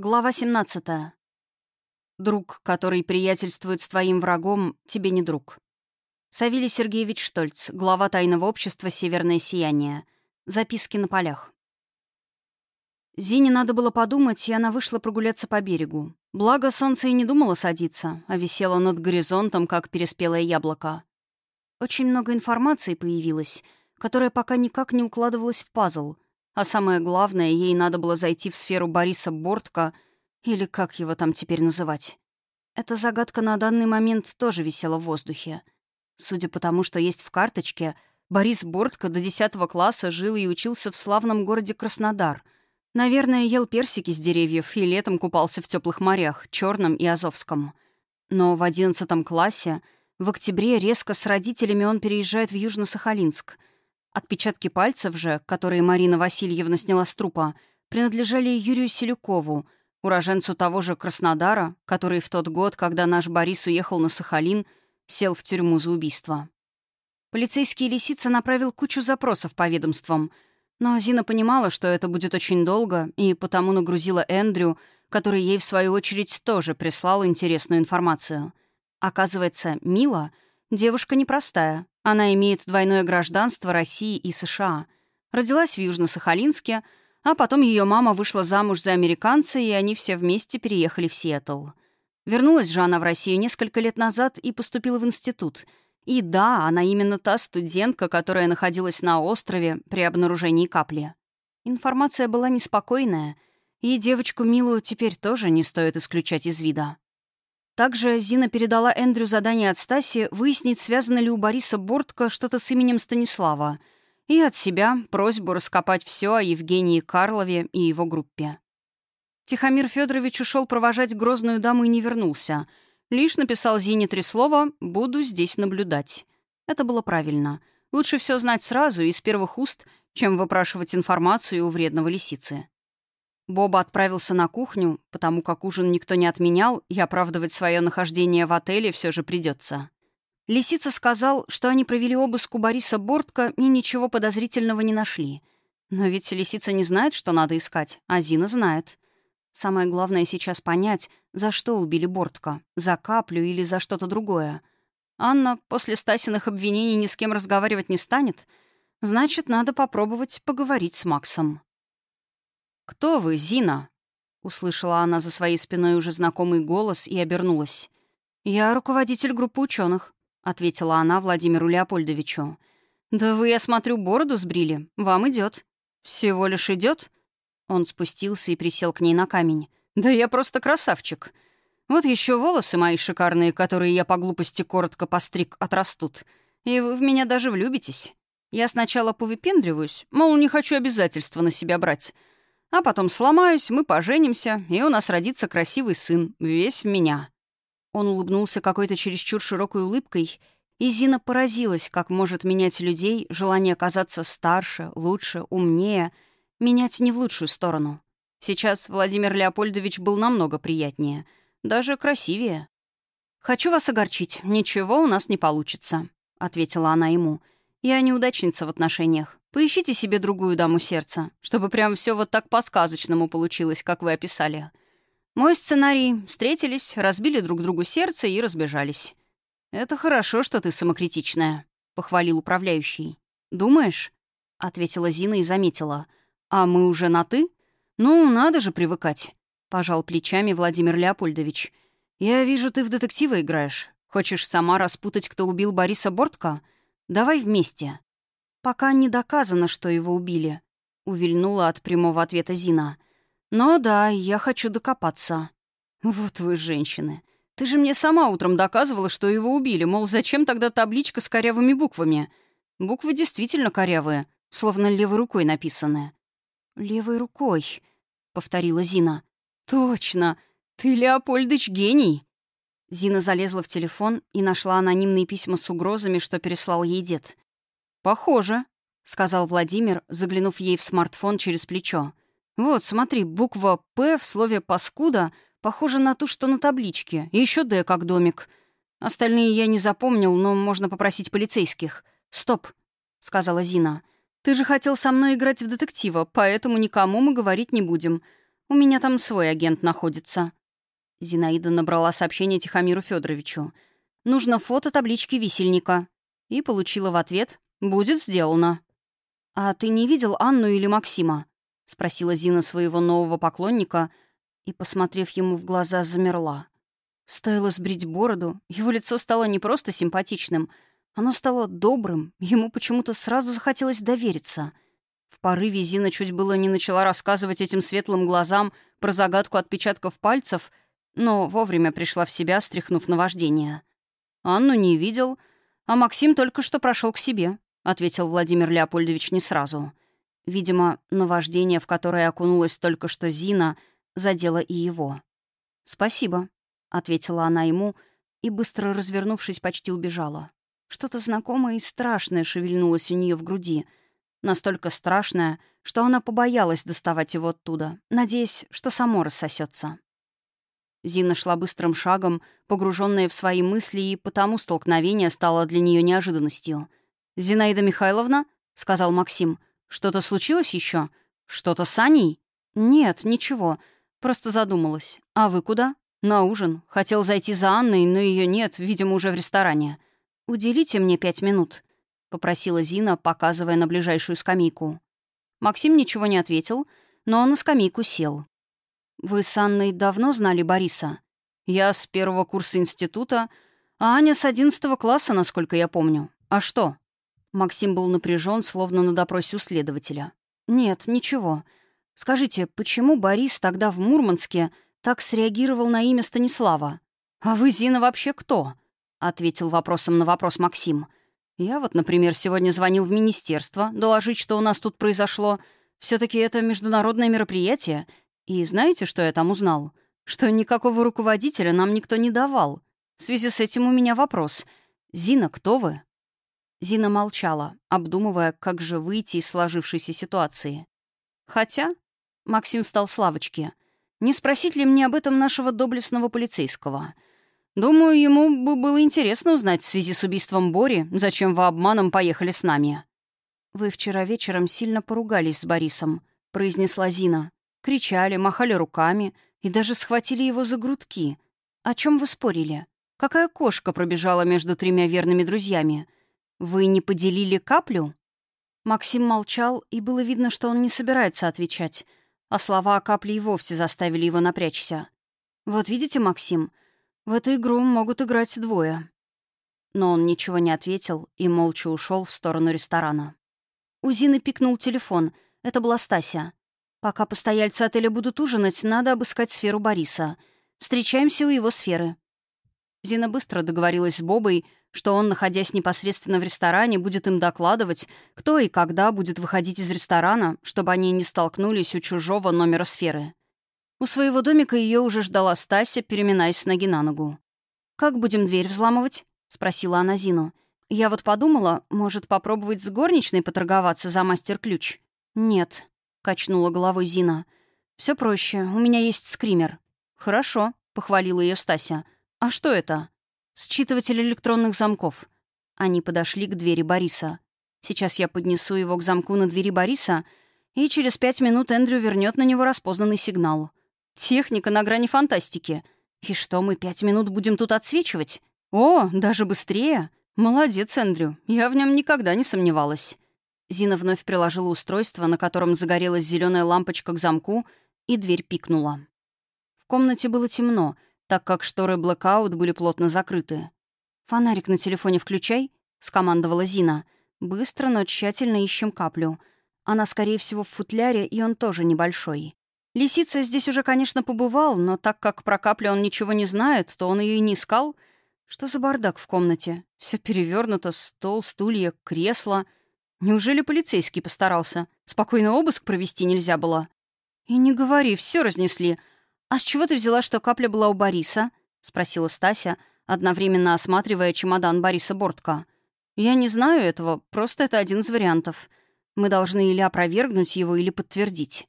Глава 17. Друг, который приятельствует с твоим врагом, тебе не друг. Савелий Сергеевич Штольц, глава тайного общества «Северное сияние». Записки на полях. Зине надо было подумать, и она вышла прогуляться по берегу. Благо, солнце и не думало садиться, а висело над горизонтом, как переспелое яблоко. Очень много информации появилось, которая пока никак не укладывалась в пазл — а самое главное, ей надо было зайти в сферу Бориса Бортка, или как его там теперь называть. Эта загадка на данный момент тоже висела в воздухе. Судя по тому, что есть в карточке, Борис Бортко до 10 класса жил и учился в славном городе Краснодар. Наверное, ел персики с деревьев и летом купался в теплых морях, Черном и Азовском. Но в 11 классе, в октябре, резко с родителями он переезжает в Южно-Сахалинск — Отпечатки пальцев же, которые Марина Васильевна сняла с трупа, принадлежали Юрию Селюкову, уроженцу того же Краснодара, который в тот год, когда наш Борис уехал на Сахалин, сел в тюрьму за убийство. Полицейский Лисица направил кучу запросов по ведомствам, но Зина понимала, что это будет очень долго, и потому нагрузила Эндрю, который ей, в свою очередь, тоже прислал интересную информацию. Оказывается, Мила — девушка непростая, она имеет двойное гражданство России и США. Родилась в Южно-Сахалинске, а потом ее мама вышла замуж за американца, и они все вместе переехали в Сиэтл. Вернулась же она в Россию несколько лет назад и поступила в институт. И да, она именно та студентка, которая находилась на острове при обнаружении капли. Информация была неспокойная, и девочку Милу теперь тоже не стоит исключать из вида. Также Зина передала Эндрю задание от Стаси выяснить, связано ли у Бориса Бортко что-то с именем Станислава, и от себя просьбу раскопать все о Евгении Карлове и его группе. Тихомир Федорович ушел провожать грозную даму и не вернулся. Лишь написал Зине три слова «буду здесь наблюдать». Это было правильно. Лучше все знать сразу и с первых уст, чем выпрашивать информацию у вредного лисицы. Боба отправился на кухню, потому как ужин никто не отменял, и оправдывать свое нахождение в отеле все же придется. Лисица сказал, что они провели обыск у Бориса Бортка и ничего подозрительного не нашли. Но ведь Лисица не знает, что надо искать, а Зина знает. Самое главное сейчас понять, за что убили Бортка, за каплю или за что-то другое. Анна после Стасиных обвинений ни с кем разговаривать не станет, значит, надо попробовать поговорить с Максом. «Кто вы, Зина?» — услышала она за своей спиной уже знакомый голос и обернулась. «Я руководитель группы ученых, ответила она Владимиру Леопольдовичу. «Да вы, я смотрю, бороду сбрили. Вам идет. «Всего лишь идет? Он спустился и присел к ней на камень. «Да я просто красавчик. Вот еще волосы мои шикарные, которые я по глупости коротко постриг, отрастут. И вы в меня даже влюбитесь. Я сначала повыпендриваюсь, мол, не хочу обязательства на себя брать». А потом сломаюсь, мы поженимся, и у нас родится красивый сын, весь в меня». Он улыбнулся какой-то чересчур широкой улыбкой, и Зина поразилась, как может менять людей желание казаться старше, лучше, умнее, менять не в лучшую сторону. Сейчас Владимир Леопольдович был намного приятнее, даже красивее. «Хочу вас огорчить, ничего у нас не получится», — ответила она ему. «Я неудачница в отношениях. Поищите себе другую даму сердца, чтобы прям все вот так по-сказочному получилось, как вы описали. Мой сценарий — встретились, разбили друг другу сердце и разбежались. «Это хорошо, что ты самокритичная», — похвалил управляющий. «Думаешь?» — ответила Зина и заметила. «А мы уже на «ты»?» «Ну, надо же привыкать», — пожал плечами Владимир Леопольдович. «Я вижу, ты в детектива играешь. Хочешь сама распутать, кто убил Бориса Бортка? Давай вместе. «Пока не доказано, что его убили», — увильнула от прямого ответа Зина. «Но да, я хочу докопаться». «Вот вы, женщины. Ты же мне сама утром доказывала, что его убили, мол, зачем тогда табличка с корявыми буквами? Буквы действительно корявые, словно левой рукой написаны». «Левой рукой», — повторила Зина. «Точно! Ты, Леопольдыч, гений!» Зина залезла в телефон и нашла анонимные письма с угрозами, что переслал ей дед. «Похоже», — сказал Владимир, заглянув ей в смартфон через плечо. «Вот, смотри, буква «П» в слове «паскуда» похожа на ту, что на табличке, и еще «Д» как домик. Остальные я не запомнил, но можно попросить полицейских. «Стоп», — сказала Зина. «Ты же хотел со мной играть в детектива, поэтому никому мы говорить не будем. У меня там свой агент находится». Зинаида набрала сообщение Тихомиру Федоровичу. «Нужно фото таблички висельника». И получила в ответ «Будет сделано». «А ты не видел Анну или Максима?» — спросила Зина своего нового поклонника и, посмотрев ему в глаза, замерла. Стоило сбрить бороду, его лицо стало не просто симпатичным, оно стало добрым, ему почему-то сразу захотелось довериться. В порыве Зина чуть было не начала рассказывать этим светлым глазам про загадку отпечатков пальцев, но вовремя пришла в себя, стряхнув наваждение. «Анну не видел, а Максим только что прошел к себе», — ответил Владимир Леопольдович не сразу. Видимо, наваждение, в которое окунулась только что Зина, задело и его. «Спасибо», — ответила она ему и, быстро развернувшись, почти убежала. Что-то знакомое и страшное шевельнулось у нее в груди. Настолько страшное, что она побоялась доставать его оттуда, надеясь, что само рассосется. Зина шла быстрым шагом, погруженная в свои мысли, и потому столкновение стало для нее неожиданностью. «Зинаида Михайловна?» — сказал Максим. «Что-то случилось еще? Что-то с Аней?» «Нет, ничего. Просто задумалась. А вы куда?» «На ужин. Хотел зайти за Анной, но ее нет, видимо, уже в ресторане. Уделите мне пять минут», — попросила Зина, показывая на ближайшую скамейку. Максим ничего не ответил, но на скамейку сел. «Вы с Анной давно знали Бориса?» «Я с первого курса института, а Аня с одиннадцатого класса, насколько я помню. А что?» Максим был напряжен, словно на допросе у следователя. «Нет, ничего. Скажите, почему Борис тогда в Мурманске так среагировал на имя Станислава. «А вы, Зина, вообще кто?» — ответил вопросом на вопрос Максим. «Я вот, например, сегодня звонил в министерство доложить, что у нас тут произошло. все таки это международное мероприятие. И знаете, что я там узнал? Что никакого руководителя нам никто не давал. В связи с этим у меня вопрос. Зина, кто вы?» Зина молчала, обдумывая, как же выйти из сложившейся ситуации. Хотя Максим встал с лавочки — не спросить ли мне об этом нашего доблестного полицейского? Думаю, ему бы было интересно узнать в связи с убийством Бори, зачем вы обманом поехали с нами. «Вы вчера вечером сильно поругались с Борисом», — произнесла Зина. Кричали, махали руками и даже схватили его за грудки. О чем вы спорили? Какая кошка пробежала между тремя верными друзьями? Вы не поделили каплю? Максим молчал, и было видно, что он не собирается отвечать — а слова о капле и вовсе заставили его напрячься. «Вот видите, Максим, в эту игру могут играть двое». Но он ничего не ответил и молча ушел в сторону ресторана. У Зины пикнул телефон. Это была Стася. «Пока постояльцы отеля будут ужинать, надо обыскать сферу Бориса. Встречаемся у его сферы». Зина быстро договорилась с Бобой, что он, находясь непосредственно в ресторане, будет им докладывать, кто и когда будет выходить из ресторана, чтобы они не столкнулись у чужого номера сферы. У своего домика ее уже ждала Стася, переминаясь с ноги на ногу. «Как будем дверь взламывать?» — спросила она Зину. «Я вот подумала, может, попробовать с горничной поторговаться за мастер-ключ?» «Нет», — качнула головой Зина. Все проще, у меня есть скример». «Хорошо», — похвалила ее Стася. «А что это?» «Считыватель электронных замков». Они подошли к двери Бориса. «Сейчас я поднесу его к замку на двери Бориса, и через пять минут Эндрю вернет на него распознанный сигнал. Техника на грани фантастики. И что, мы пять минут будем тут отсвечивать? О, даже быстрее! Молодец, Эндрю. Я в нем никогда не сомневалась». Зина вновь приложила устройство, на котором загорелась зеленая лампочка к замку, и дверь пикнула. В комнате было темно — так как шторы блэкаут были плотно закрыты. «Фонарик на телефоне включай», — скомандовала Зина. «Быстро, но тщательно ищем каплю. Она, скорее всего, в футляре, и он тоже небольшой. Лисица здесь уже, конечно, побывал, но так как про каплю он ничего не знает, то он ее и не искал. Что за бардак в комнате? Все перевернуто, стол, стулья, кресло. Неужели полицейский постарался? Спокойно обыск провести нельзя было?» «И не говори, все разнесли. «А с чего ты взяла, что капля была у Бориса?» — спросила Стася, одновременно осматривая чемодан Бориса Бортка. «Я не знаю этого, просто это один из вариантов. Мы должны или опровергнуть его, или подтвердить».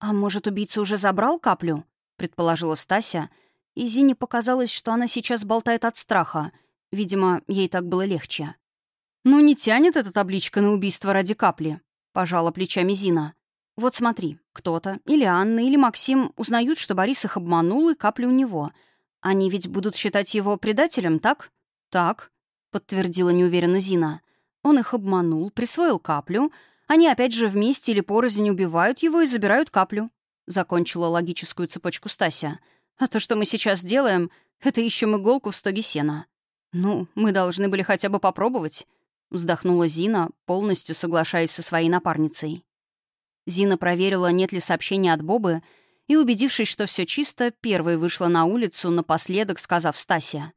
«А может, убийца уже забрал каплю?» — предположила Стася. И Зине показалось, что она сейчас болтает от страха. Видимо, ей так было легче. «Ну, не тянет эта табличка на убийство ради капли», — пожала плечами Зина. Вот смотри, кто-то, или Анна, или Максим узнают, что Борис их обманул и капли у него. Они ведь будут считать его предателем, так? Так, подтвердила неуверенно Зина. Он их обманул, присвоил каплю. Они опять же вместе или порознь убивают его и забирают каплю. Закончила логическую цепочку Стася. А то, что мы сейчас делаем, это ищем иголку в стоге сена. Ну, мы должны были хотя бы попробовать. Вздохнула Зина, полностью соглашаясь со своей напарницей. Зина проверила, нет ли сообщения от Бобы, и, убедившись, что все чисто, первой вышла на улицу, напоследок сказав Стасе.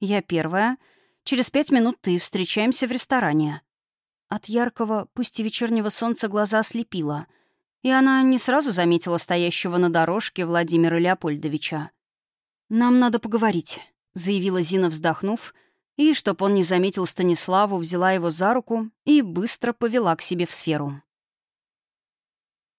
«Я первая. Через пять минут ты. Встречаемся в ресторане». От яркого, пусть и вечернего солнца глаза ослепило, и она не сразу заметила стоящего на дорожке Владимира Леопольдовича. «Нам надо поговорить», — заявила Зина, вздохнув, и, чтоб он не заметил Станиславу, взяла его за руку и быстро повела к себе в сферу.